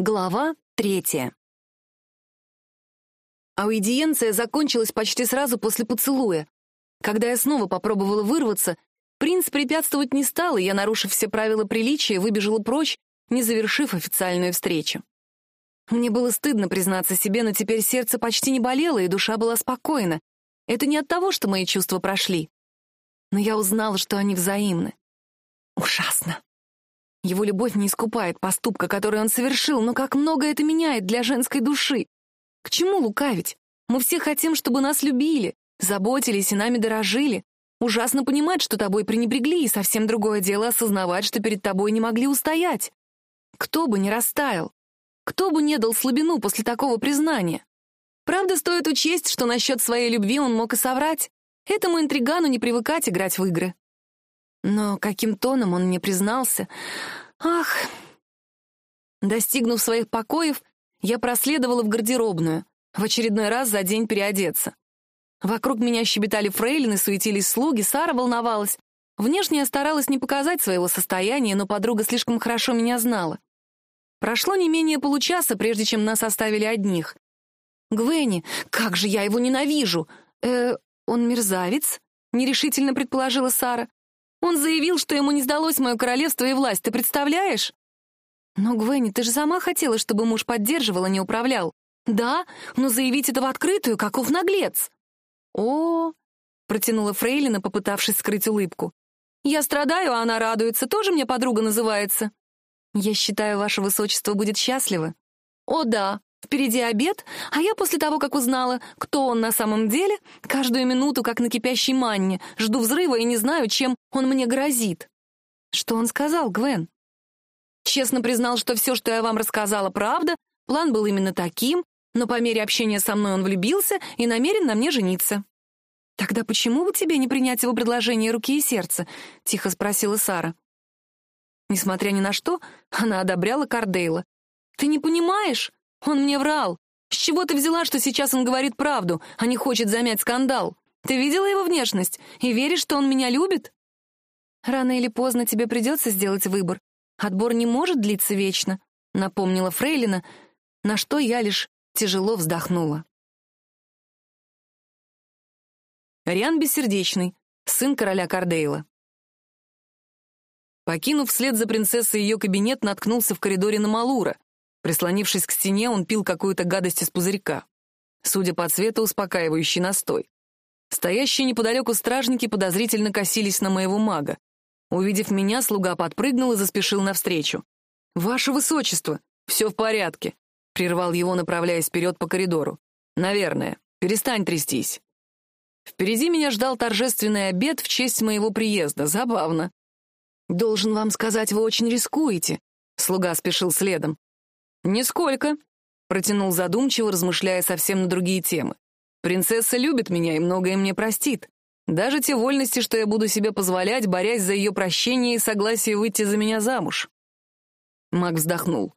Глава третья. Аудиенция закончилась почти сразу после поцелуя. Когда я снова попробовала вырваться, принц препятствовать не стал, и я, нарушив все правила приличия, выбежала прочь, не завершив официальную встречу. Мне было стыдно признаться себе, но теперь сердце почти не болело, и душа была спокойна. Это не от того, что мои чувства прошли. Но я узнала, что они взаимны. Ужасно. Его любовь не искупает поступка, который он совершил, но как много это меняет для женской души. К чему лукавить? Мы все хотим, чтобы нас любили, заботились и нами дорожили. Ужасно понимать, что тобой пренебрегли, и совсем другое дело осознавать, что перед тобой не могли устоять. Кто бы не растаял, кто бы не дал слабину после такого признания. Правда, стоит учесть, что насчет своей любви он мог и соврать. Этому интригану не привыкать играть в игры. Но каким тоном он мне признался? Ах! Достигнув своих покоев, я проследовала в гардеробную, в очередной раз за день переодеться. Вокруг меня щебетали фрейлины, суетились слуги, Сара волновалась. Внешне я старалась не показать своего состояния, но подруга слишком хорошо меня знала. Прошло не менее получаса, прежде чем нас оставили одних. «Гвенни, как же я его ненавижу!» «Э, он мерзавец?» — нерешительно предположила Сара. Он заявил, что ему не сдалось мое королевство и власть, ты представляешь? Но, Гвенни, ты же сама хотела, чтобы муж поддерживал, а не управлял. Да, но заявить это в открытую, каков наглец. О, протянула Фрейлина, попытавшись скрыть улыбку. Я страдаю, а она радуется, тоже мне подруга называется. Я считаю, ваше высочество будет счастливо. О, да, Впереди обед, а я после того, как узнала, кто он на самом деле, каждую минуту, как на кипящей манне, жду взрыва и не знаю, чем он мне грозит. Что он сказал, Гвен? Честно признал, что все, что я вам рассказала, правда, план был именно таким, но по мере общения со мной он влюбился и намерен на мне жениться. «Тогда почему бы тебе не принять его предложение руки и сердца?» — тихо спросила Сара. Несмотря ни на что, она одобряла Кардейла. «Ты не понимаешь? Он мне врал. С чего ты взяла, что сейчас он говорит правду, а не хочет замять скандал? Ты видела его внешность и веришь, что он меня любит? Рано или поздно тебе придется сделать выбор. Отбор не может длиться вечно, напомнила Фрейлина, на что я лишь тяжело вздохнула. Риан Бессердечный, сын короля Кардейла. Покинув вслед за принцессой ее кабинет, наткнулся в коридоре на Малура. Прислонившись к стене, он пил какую-то гадость из пузырька. Судя по цвету, успокаивающий настой. Стоящие неподалеку стражники подозрительно косились на моего мага. Увидев меня, слуга подпрыгнул и заспешил навстречу. «Ваше высочество! Все в порядке!» — прервал его, направляясь вперед по коридору. «Наверное. Перестань трястись». Впереди меня ждал торжественный обед в честь моего приезда. Забавно. «Должен вам сказать, вы очень рискуете», — слуга спешил следом. «Нисколько», — протянул задумчиво, размышляя совсем на другие темы. «Принцесса любит меня и многое мне простит. Даже те вольности, что я буду себе позволять, борясь за ее прощение и согласие выйти за меня замуж». Маг вздохнул.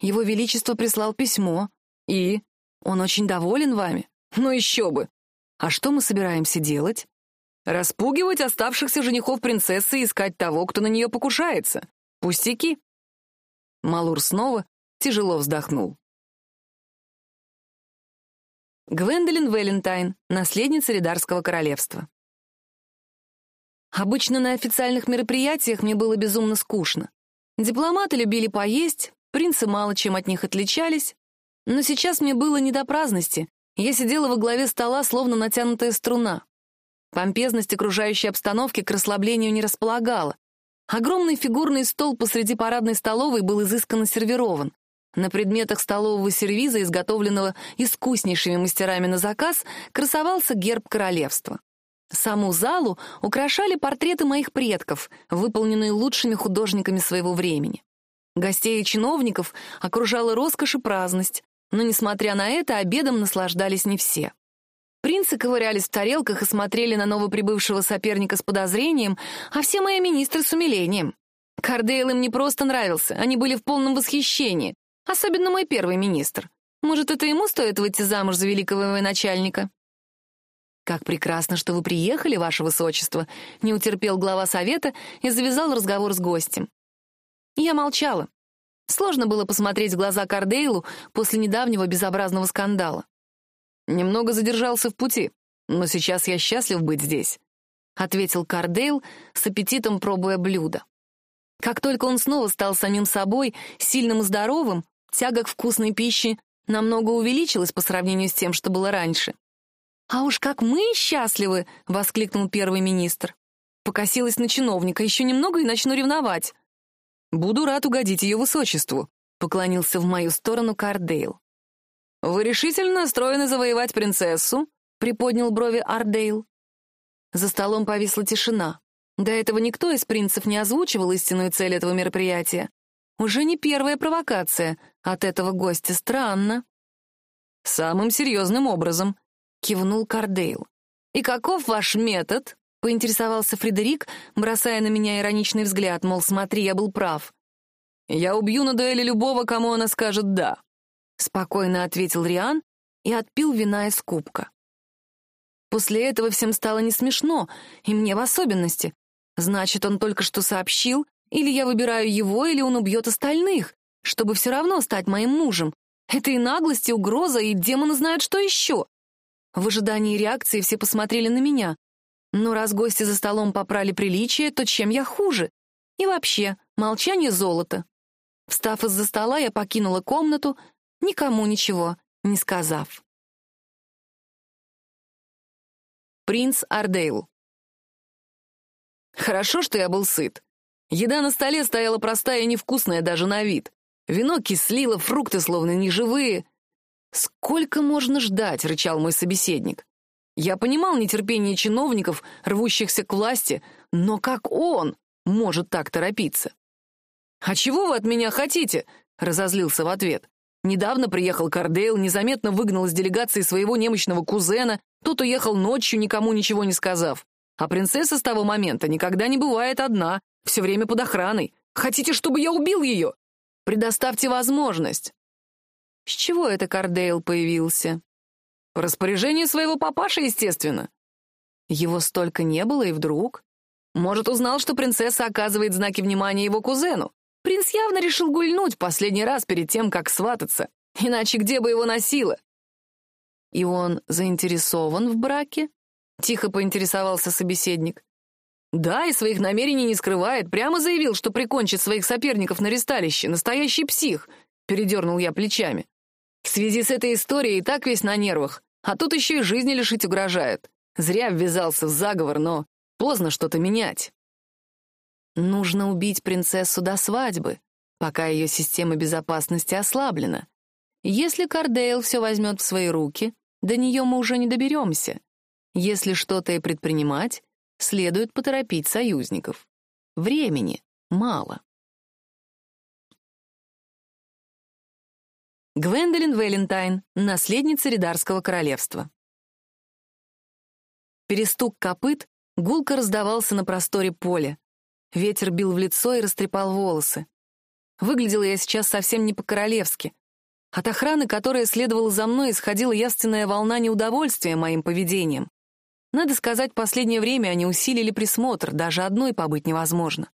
«Его Величество прислал письмо. И? Он очень доволен вами? Ну еще бы! А что мы собираемся делать? Распугивать оставшихся женихов принцессы и искать того, кто на нее покушается. Пустяки». Малур снова тяжело вздохнул. Гвендолин Вэлентайн, наследница Ридарского королевства. Обычно на официальных мероприятиях мне было безумно скучно. Дипломаты любили поесть, принцы мало чем от них отличались, но сейчас мне было не до праздности. Я сидела во главе стола, словно натянутая струна. Помпезность окружающей обстановки к расслаблению не располагала. Огромный фигурный стол посреди парадной столовой был изысканно сервирован. На предметах столового сервиза, изготовленного искуснейшими мастерами на заказ, красовался герб королевства. Саму залу украшали портреты моих предков, выполненные лучшими художниками своего времени. Гостей и чиновников окружала роскошь и праздность, но, несмотря на это, обедом наслаждались не все. Принцы ковырялись в тарелках и смотрели на новоприбывшего соперника с подозрением, а все мои министры с умилением. Кардейл им не просто нравился, они были в полном восхищении. Особенно мой первый министр. Может, это ему стоит выйти замуж за великого военачальника?» «Как прекрасно, что вы приехали, ваше высочество», — не утерпел глава совета и завязал разговор с гостем. Я молчала. Сложно было посмотреть в глаза Кардейлу после недавнего безобразного скандала. «Немного задержался в пути, но сейчас я счастлив быть здесь», — ответил Кардейл с аппетитом пробуя блюдо. Как только он снова стал самим собой, сильным и здоровым, тяга к вкусной пище намного увеличилась по сравнению с тем, что было раньше. «А уж как мы счастливы!» — воскликнул первый министр. Покосилась на чиновника, еще немного и начну ревновать. «Буду рад угодить ее высочеству», — поклонился в мою сторону Кардейл. «Вы решительно настроены завоевать принцессу?» — приподнял брови Ардейл. За столом повисла тишина. До этого никто из принцев не озвучивал истинную цель этого мероприятия. Уже не первая провокация. От этого гостя странно. «Самым серьезным образом», — кивнул Кардейл. «И каков ваш метод?» — поинтересовался Фредерик, бросая на меня ироничный взгляд, мол, смотри, я был прав. «Я убью на дуэли любого, кому она скажет «да», — спокойно ответил Риан и отпил вина из кубка. После этого всем стало не смешно, и мне в особенности. Значит, он только что сообщил, или я выбираю его, или он убьет остальных, чтобы все равно стать моим мужем. Это и наглость, и угроза, и демоны знают, что еще. В ожидании реакции все посмотрели на меня. Но раз гости за столом попрали приличие, то чем я хуже? И вообще, молчание — золото. Встав из-за стола, я покинула комнату, никому ничего не сказав. Принц Ардейл Хорошо, что я был сыт. Еда на столе стояла простая и невкусная даже на вид. Вино кислило, фрукты словно неживые. «Сколько можно ждать?» — рычал мой собеседник. Я понимал нетерпение чиновников, рвущихся к власти, но как он может так торопиться? «А чего вы от меня хотите?» — разозлился в ответ. Недавно приехал Кардейл, незаметно выгнал из делегации своего немощного кузена, тот уехал ночью, никому ничего не сказав. А принцесса с того момента никогда не бывает одна, все время под охраной. Хотите, чтобы я убил ее? Предоставьте возможность. С чего это Кардейл появился? По распоряжению своего папаши, естественно. Его столько не было, и вдруг... Может, узнал, что принцесса оказывает знаки внимания его кузену. Принц явно решил гульнуть последний раз перед тем, как свататься. Иначе где бы его носило? И он заинтересован в браке? Тихо поинтересовался собеседник. Да, и своих намерений не скрывает. Прямо заявил, что прикончит своих соперников на ресталище. Настоящий псих. Передернул я плечами. В связи с этой историей и так весь на нервах. А тут еще и жизни лишить угрожает. Зря ввязался в заговор, но поздно что-то менять. Нужно убить принцессу до свадьбы, пока ее система безопасности ослаблена. Если Кардейл все возьмет в свои руки, до нее мы уже не доберемся. Если что-то и предпринимать, следует поторопить союзников. Времени мало. Гвендолин Вэлентайн, наследница Ридарского королевства. Перестук копыт гулко раздавался на просторе поля. Ветер бил в лицо и растрепал волосы. Выглядела я сейчас совсем не по-королевски. От охраны, которая следовала за мной, исходила явственная волна неудовольствия моим поведением. Надо сказать, последнее время они усилили присмотр, даже одной побыть невозможно.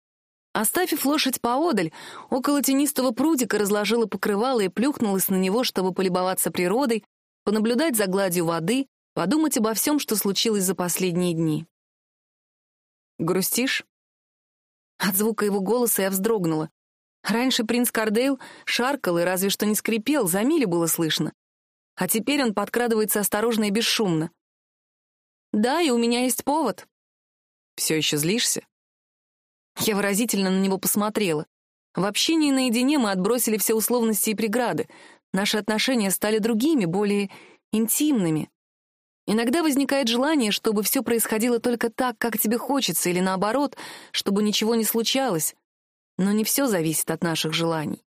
Оставив лошадь поодаль, около тенистого прудика разложила покрывало и плюхнулась на него, чтобы полюбоваться природой, понаблюдать за гладью воды, подумать обо всем, что случилось за последние дни. «Грустишь?» От звука его голоса я вздрогнула. Раньше принц Кардейл шаркал и разве что не скрипел, за мили было слышно. А теперь он подкрадывается осторожно и бесшумно. «Да, и у меня есть повод». «Все еще злишься?» Я выразительно на него посмотрела. В общении наедине мы отбросили все условности и преграды. Наши отношения стали другими, более интимными. Иногда возникает желание, чтобы все происходило только так, как тебе хочется, или наоборот, чтобы ничего не случалось. Но не все зависит от наших желаний.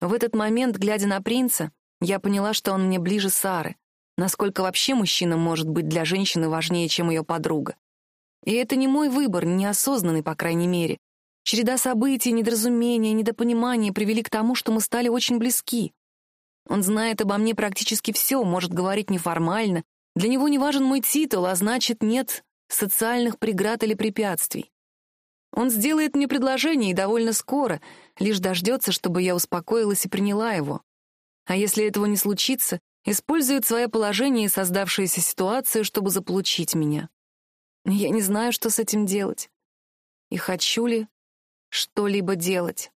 В этот момент, глядя на принца, я поняла, что он мне ближе Сары. Насколько вообще мужчина может быть для женщины важнее, чем ее подруга? И это не мой выбор, неосознанный, по крайней мере. Череда событий, недоразумения, недопонимания привели к тому, что мы стали очень близки. Он знает обо мне практически все, может говорить неформально. Для него не важен мой титул, а значит, нет социальных преград или препятствий. Он сделает мне предложение и довольно скоро, лишь дождется, чтобы я успокоилась и приняла его. А если этого не случится, использует свое положение и создавшуюся ситуацию, чтобы заполучить меня. Я не знаю, что с этим делать. И хочу ли что-либо делать.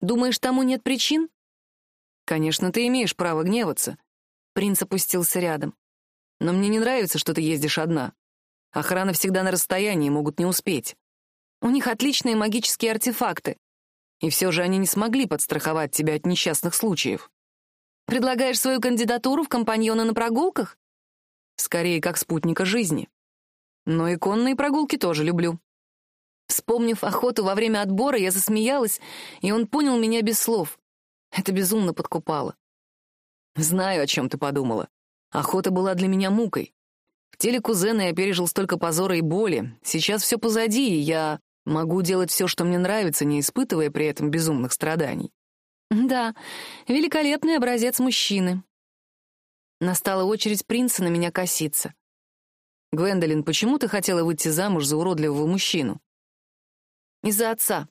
Думаешь, тому нет причин? Конечно, ты имеешь право гневаться. Принц опустился рядом. Но мне не нравится, что ты ездишь одна. Охрана всегда на расстоянии, могут не успеть. У них отличные магические артефакты. И все же они не смогли подстраховать тебя от несчастных случаев. Предлагаешь свою кандидатуру в компаньона на прогулках? Скорее, как спутника жизни. Но и конные прогулки тоже люблю. Вспомнив охоту во время отбора, я засмеялась, и он понял меня без слов. Это безумно подкупало. Знаю, о чем ты подумала. Охота была для меня мукой. В теле кузена я пережил столько позора и боли. Сейчас все позади, и я могу делать все, что мне нравится, не испытывая при этом безумных страданий. Да, великолепный образец мужчины. Настала очередь принца на меня коситься. «Гвендолин, почему ты хотела выйти замуж за уродливого мужчину?» «Из-за отца.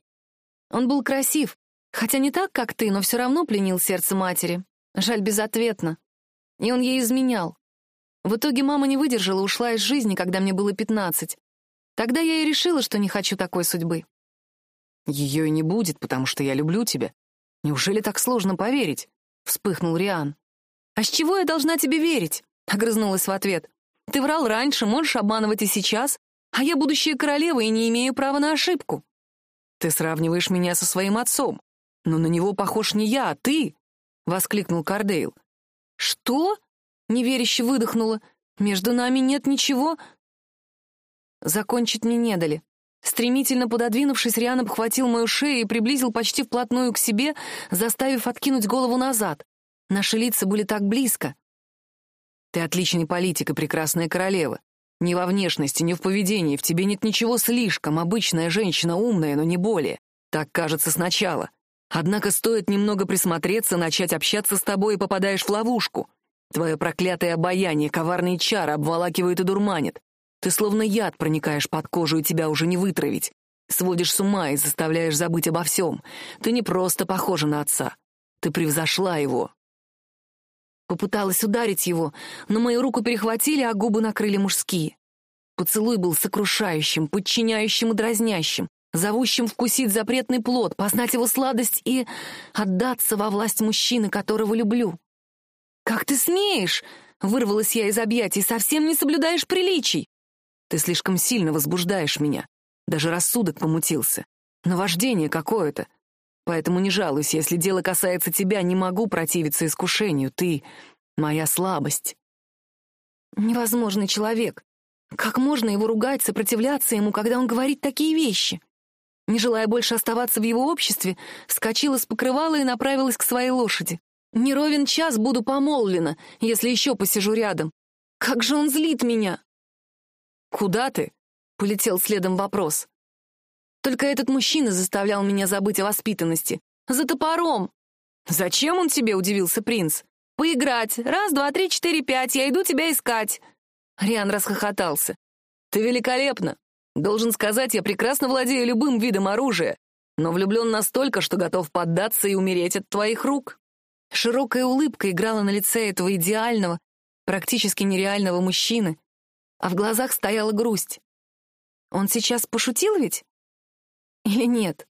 Он был красив, хотя не так, как ты, но все равно пленил сердце матери. Жаль, безответно. И он ей изменял. В итоге мама не выдержала, ушла из жизни, когда мне было пятнадцать. Тогда я и решила, что не хочу такой судьбы. Ее и не будет, потому что я люблю тебя. Неужели так сложно поверить? Вспыхнул Риан. А с чего я должна тебе верить? Огрызнулась в ответ. Ты врал раньше, можешь обманывать и сейчас, а я будущая королева и не имею права на ошибку. Ты сравниваешь меня со своим отцом, но на него похож не я, а ты, воскликнул Кардейл. «Что?» — неверяще выдохнула. «Между нами нет ничего?» Закончить мне не дали. Стремительно пододвинувшись, Риан обхватил мою шею и приблизил почти вплотную к себе, заставив откинуть голову назад. Наши лица были так близко. «Ты отличный политик и прекрасная королева. Ни во внешности, ни в поведении, в тебе нет ничего слишком. Обычная женщина, умная, но не более. Так кажется сначала. Однако стоит немного присмотреться, начать общаться с тобой и попадаешь в ловушку. Твое проклятое обаяние, коварные чары обволакивают и дурманят. Ты словно яд проникаешь под кожу, и тебя уже не вытравить. Сводишь с ума и заставляешь забыть обо всем. Ты не просто похожа на отца. Ты превзошла его. Попыталась ударить его, но мою руку перехватили, а губы накрыли мужские. Поцелуй был сокрушающим, подчиняющим и дразнящим зовущим вкусить запретный плод, познать его сладость и отдаться во власть мужчины, которого люблю. «Как ты смеешь?» — вырвалась я из объятий. «Совсем не соблюдаешь приличий!» «Ты слишком сильно возбуждаешь меня. Даже рассудок помутился. Наваждение какое-то. Поэтому не жалуйся, если дело касается тебя, не могу противиться искушению. Ты — моя слабость». «Невозможный человек. Как можно его ругать, сопротивляться ему, когда он говорит такие вещи?» Не желая больше оставаться в его обществе, вскочила с покрывала и направилась к своей лошади. Не ровен час буду помолвлена, если еще посижу рядом. Как же он злит меня! «Куда ты?» — полетел следом вопрос. Только этот мужчина заставлял меня забыть о воспитанности. «За топором!» «Зачем он тебе?» — удивился принц. «Поиграть. Раз, два, три, четыре, пять. Я иду тебя искать». Риан расхохотался. «Ты великолепна. Должен сказать, я прекрасно владею любым видом оружия, но влюблен настолько, что готов поддаться и умереть от твоих рук. Широкая улыбка играла на лице этого идеального, практически нереального мужчины, а в глазах стояла грусть. Он сейчас пошутил ведь? Или нет?